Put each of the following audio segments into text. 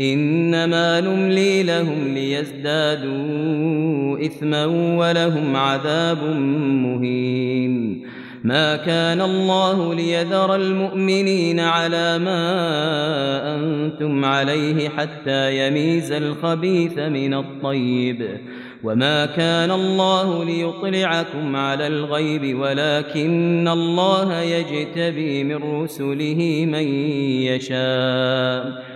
إنما نملي لهم ليزدادوا إثما ولهم عذاب مهين. ما كان الله ليذر المؤمنين على ما أنتم عليه حتى يميز الخبيث من الطيب. وما كان الله ليطلعكم على الغيب ولكن الله يجتبي من رسله من يشاء.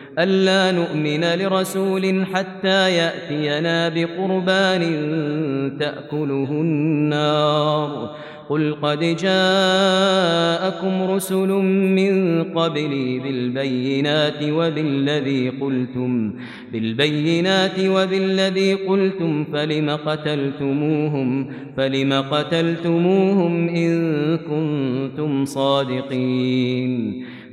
ألا نؤمن لرسول حتى يأتينا بقربان تأكله النار قل قد جاءكم رسل من قبلي بالبينات وبالذي قلتم بالبينات وبالذي قلتم فلم قتلتموهم؟ فلم قتلتموهم إن كنتم صادقين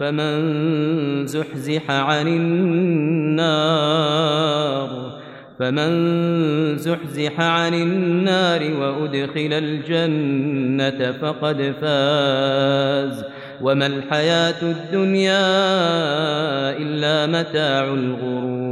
فمن زحزح عن النار فمن زحزح عن النار وأدخل الجنة فقد فاز وما الحياة الدنيا إلا متاع الغرور